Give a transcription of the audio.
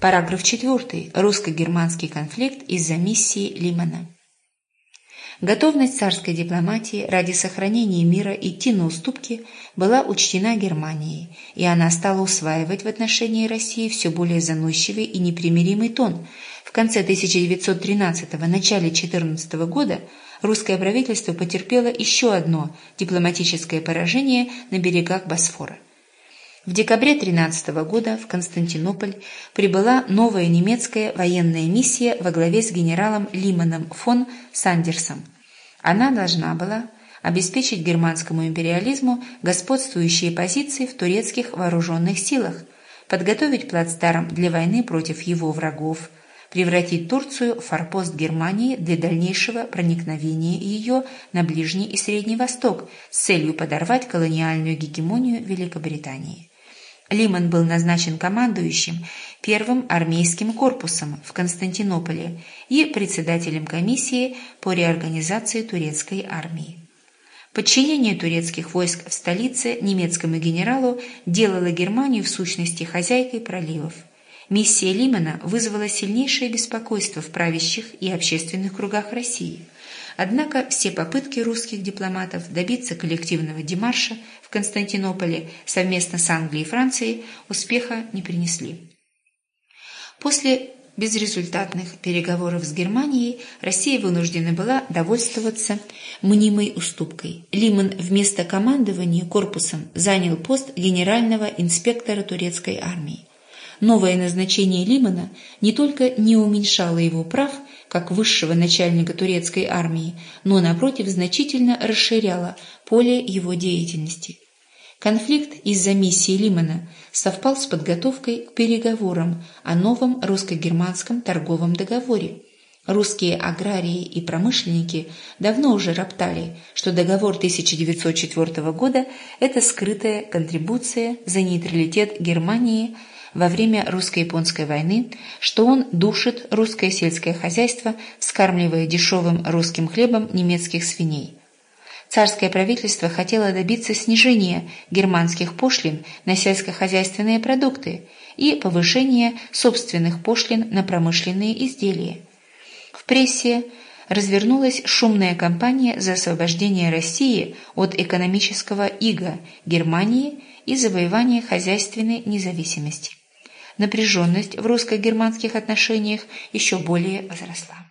Параграф 4. Русско-германский конфликт из-за миссии Лимана. Готовность царской дипломатии ради сохранения мира идти на уступки была учтена Германией, и она стала усваивать в отношении России все более заносчивый и непримиримый тон. В конце 1913 начале 14 года русское правительство потерпело еще одно дипломатическое поражение на берегах Босфора. В декабре 13 года в Константинополь прибыла новая немецкая военная миссия во главе с генералом Лиманом фон Сандерсом. Она должна была обеспечить германскому империализму господствующие позиции в турецких вооруженных силах, подготовить плацдарм для войны против его врагов, превратить Турцию в форпост Германии для дальнейшего проникновения ее на Ближний и Средний Восток с целью подорвать колониальную гегемонию Великобритании. Лиман был назначен командующим первым армейским корпусом в Константинополе и председателем комиссии по реорганизации турецкой армии. Подчинение турецких войск в столице немецкому генералу делало Германию в сущности хозяйкой проливов. Миссия Лимана вызвала сильнейшее беспокойство в правящих и общественных кругах России – Однако все попытки русских дипломатов добиться коллективного демарша в Константинополе совместно с Англией и Францией успеха не принесли. После безрезультатных переговоров с Германией Россия вынуждена была довольствоваться мнимой уступкой. Лиман вместо командования корпусом занял пост генерального инспектора турецкой армии. Новое назначение Лимана не только не уменьшало его прав, как высшего начальника турецкой армии, но, напротив, значительно расширяло поле его деятельности. Конфликт из-за миссии Лимана совпал с подготовкой к переговорам о новом русско-германском торговом договоре. Русские аграрии и промышленники давно уже роптали, что договор 1904 года – это скрытая контрибуция за нейтралитет Германии – во время русско-японской войны, что он душит русское сельское хозяйство, скармливая дешевым русским хлебом немецких свиней. Царское правительство хотело добиться снижения германских пошлин на сельскохозяйственные продукты и повышения собственных пошлин на промышленные изделия. В прессе развернулась шумная кампания за освобождение России от экономического ига Германии и завоевание хозяйственной независимости напряженность в русско-германских отношениях еще более возросла.